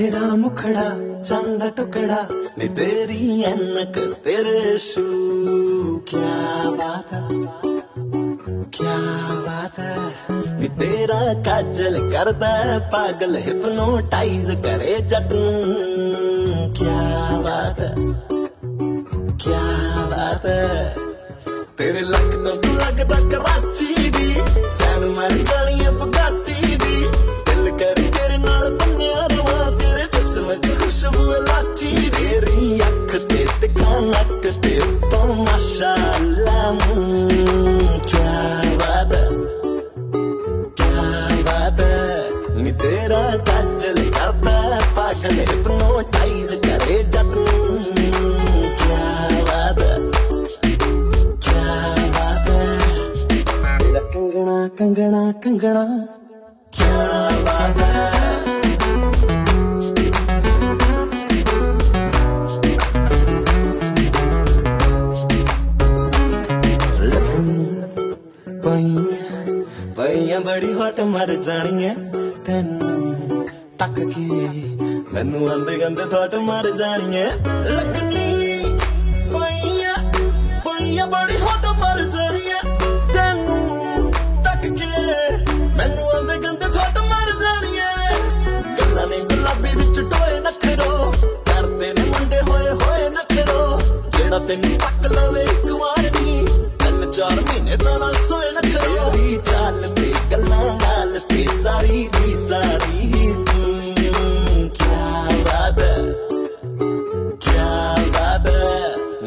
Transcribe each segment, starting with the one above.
तेरा मुखड़ा, चंद टुकड़ा ने तेरी अनक तेरे शू। क्या बात है? क्या बात है? नी तेरा काजल करदा पागल हिप्नोटाइज करे जट क्या बात है? क्या बात है? तेरे लक लगदा लगदा masa क्या बात है क्या बात है नी तेरा काजल करता है पागल हिप्नोटाइज करे जतन क्या बात है क्या बात है तेरा कंगना कंगना कंगना ਪਈਆਂ ਪਈਆਂ ਬੜੀ ਹਟ ਮਰ ਜਾਣੀਆਂ। ਤੈਨੂੰ ਤੱਕ ਕੇ ਮੈਨੂੰ ਆਂਦੇ ਗੰਦੇ ਥੋਟ ਮਰ ਜਾਣੀਆਂ। ਲੱਗਣੀ ਪਈਆਂ ਪਈਆਂ ਬੜੀ ਹਟ ਮਰ ਜਾਣੀਆਂ। ਤੈਨੂੰ ਤੱਕ ਕੇ ਮੈਨੂੰ ਆਂਦੇ ਗੰਦੇ ਥੋਟ ਮਰ ਜਾਣੀਆਂ। ਗੱਲਾਂ ਨੇ ਗੁਲਾਬੀ ਵਿੱਚ ਟੋਏ ਨਖਰੋ, ਕਰਦੇ ਨੇ ਮੁੰਡੇ ਹੋਏ ਹੋਏ ਨਖਰੋ। ਜਿਹੜਾ ਤੈਨੂੰ ਪੱਕ ਲਵੇ ਇੱਕ ਵਾਰ ਨਹੀਂ ਤਿੰਨ ਚਾਰ ਮਹੀਨੇ ਤਾਂ ਨਾ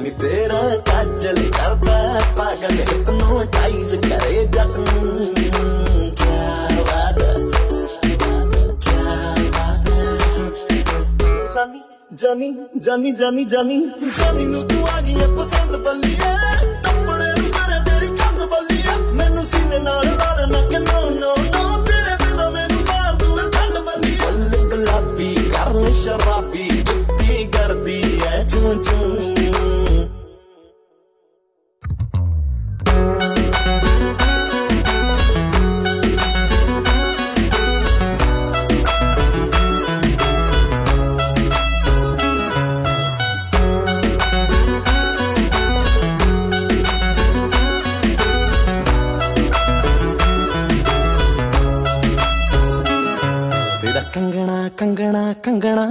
नी तेरा काजल करता पागल जानी जानी जानी जानी जानी नू तू आ पसंद कंगना कंगना